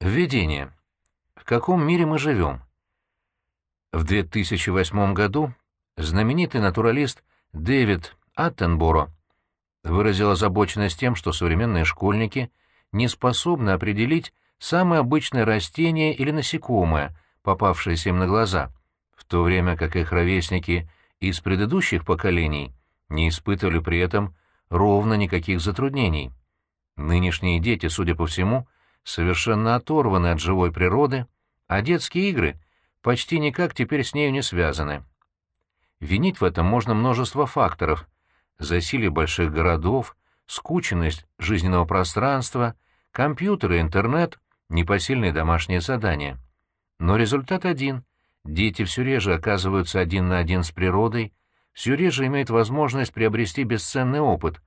Введение. В каком мире мы живем? В 2008 году знаменитый натуралист Дэвид Аттенборо выразил озабоченность тем, что современные школьники не способны определить самое обычное растение или насекомое, попавшееся им на глаза, в то время как их ровесники из предыдущих поколений не испытывали при этом ровно никаких затруднений. Нынешние дети, судя по всему, совершенно оторваны от живой природы, а детские игры почти никак теперь с нею не связаны. Винить в этом можно множество факторов — засилие больших городов, скученность жизненного пространства, компьютеры, интернет, непосильные домашние задания. Но результат один — дети все реже оказываются один на один с природой, все реже имеют возможность приобрести бесценный опыт,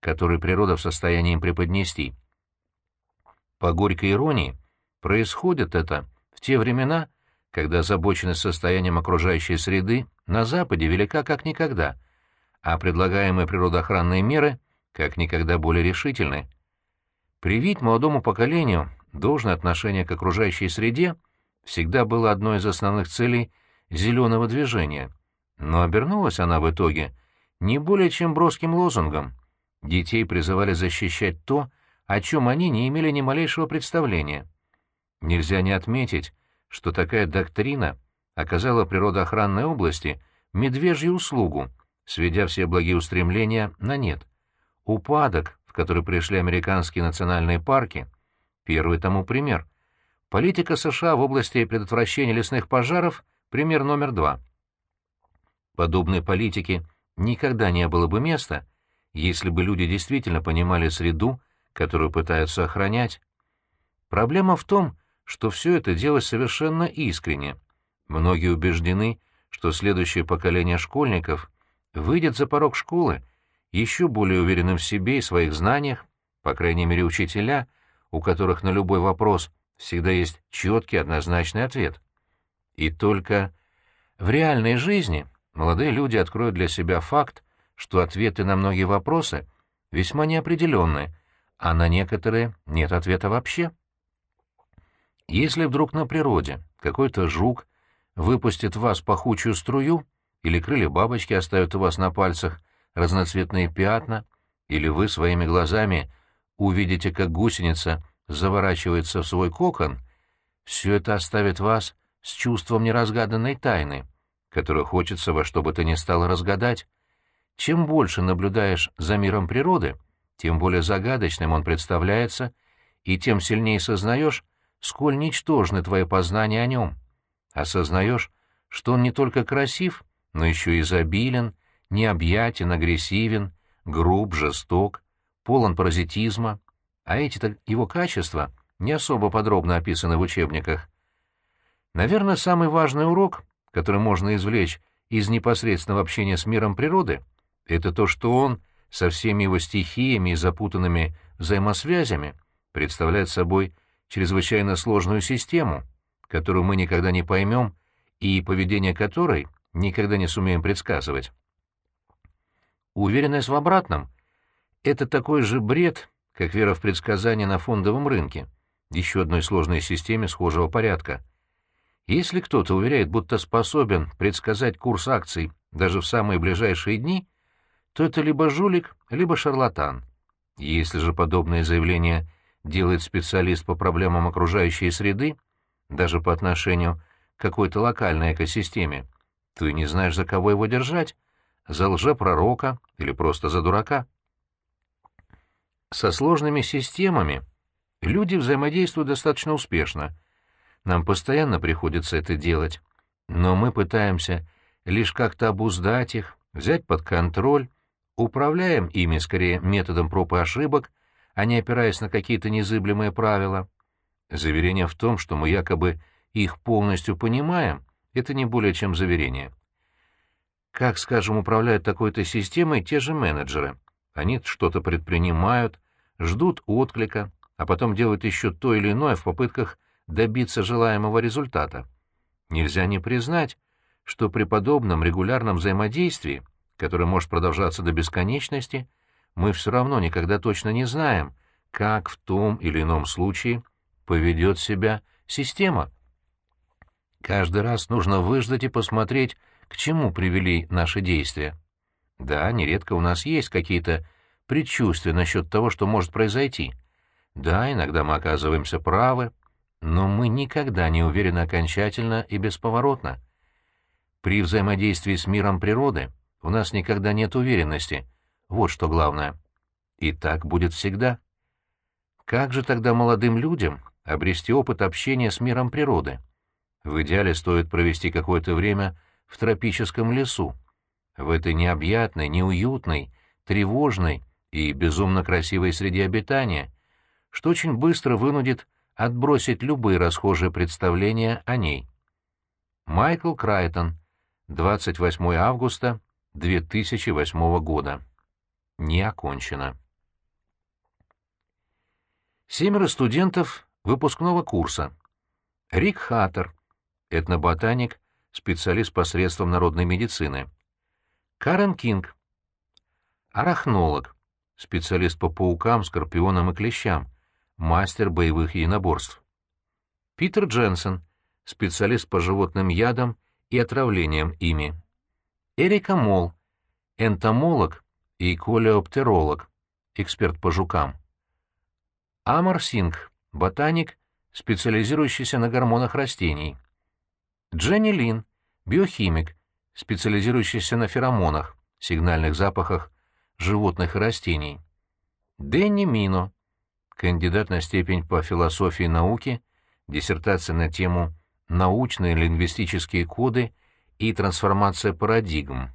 который природа в состоянии им преподнести. По горькой иронии, происходит это в те времена, когда озабоченность состоянием окружающей среды на Западе велика как никогда, а предлагаемые природоохранные меры как никогда более решительны. Привить молодому поколению должное отношение к окружающей среде всегда было одной из основных целей зеленого движения, но обернулась она в итоге не более чем броским лозунгом. Детей призывали защищать то, о чем они не имели ни малейшего представления. Нельзя не отметить, что такая доктрина оказала природоохранной области медвежью услугу, сведя все благие устремления на нет. Упадок, в который пришли американские национальные парки, первый тому пример. Политика США в области предотвращения лесных пожаров — пример номер два. Подобной политике никогда не было бы места, если бы люди действительно понимали среду, которую пытаются охранять. Проблема в том, что все это делать совершенно искренне. Многие убеждены, что следующее поколение школьников выйдет за порог школы еще более уверенным в себе и своих знаниях, по крайней мере учителя, у которых на любой вопрос всегда есть четкий однозначный ответ. И только в реальной жизни молодые люди откроют для себя факт, что ответы на многие вопросы весьма неопределенные, а на некоторые нет ответа вообще. Если вдруг на природе какой-то жук выпустит в вас пахучую струю, или крылья бабочки оставят у вас на пальцах разноцветные пятна, или вы своими глазами увидите, как гусеница заворачивается в свой кокон, все это оставит вас с чувством неразгаданной тайны, которую хочется во что бы то ни стало разгадать. Чем больше наблюдаешь за миром природы, тем более загадочным он представляется, и тем сильнее сознаешь, сколь ничтожны твои познания о нем. Осознаешь, что он не только красив, но еще и изобилен, необъятен, агрессивен, груб, жесток, полон паразитизма, а эти-то его качества не особо подробно описаны в учебниках. Наверное, самый важный урок, который можно извлечь из непосредственного общения с миром природы, это то, что он со всеми его стихиями и запутанными взаимосвязями представляет собой чрезвычайно сложную систему, которую мы никогда не поймем и поведение которой никогда не сумеем предсказывать. Уверенность в обратном — это такой же бред, как вера в предсказания на фондовом рынке, еще одной сложной системе схожего порядка. Если кто-то уверяет, будто способен предсказать курс акций даже в самые ближайшие дни, то это либо жулик, либо шарлатан. Если же подобное заявление делает специалист по проблемам окружающей среды, даже по отношению к какой-то локальной экосистеме, и не знаешь, за кого его держать, за лжепророка или просто за дурака. Со сложными системами люди взаимодействуют достаточно успешно. Нам постоянно приходится это делать, но мы пытаемся лишь как-то обуздать их, взять под контроль, управляем ими скорее методом проб и ошибок, а не опираясь на какие-то незыблемые правила. Заверение в том, что мы якобы их полностью понимаем, это не более чем заверение. Как, скажем, управляют такой-то системой те же менеджеры? Они что-то предпринимают, ждут отклика, а потом делают еще то или иное в попытках добиться желаемого результата. Нельзя не признать, что при подобном регулярном взаимодействии, которое может продолжаться до бесконечности, мы все равно никогда точно не знаем, как в том или ином случае поведет себя система. Каждый раз нужно выждать и посмотреть, к чему привели наши действия. Да, нередко у нас есть какие-то предчувствия насчет того, что может произойти. Да, иногда мы оказываемся правы, но мы никогда не уверены окончательно и бесповоротно. При взаимодействии с миром природы у нас никогда нет уверенности. Вот что главное. И так будет всегда. Как же тогда молодым людям обрести опыт общения с миром природы? В идеале стоит провести какое-то время в тропическом лесу, в этой необъятной, неуютной, тревожной и безумно красивой среде обитания, что очень быстро вынудит отбросить любые расхожие представления о ней. Майкл Крайтон, 28 августа 2008 года. Не окончено. Семеро студентов выпускного курса. Рик Хаттер, этноботаник, специалист по средствам народной медицины. Карен Кинг, арахнолог, специалист по паукам, скорпионам и клещам, мастер боевых единоборств. Питер Дженсен, специалист по животным ядам и отравлениям ими. Эрика Мол, энтомолог и колеоптеролог, эксперт по жукам. Амар Синг, ботаник, специализирующийся на гормонах растений. Дженни Лин, биохимик, специализирующийся на феромонах, сигнальных запахах животных и растений. Дэнни Мино, кандидат на степень по философии науки, диссертация на тему «Научные лингвистические коды и трансформация парадигм».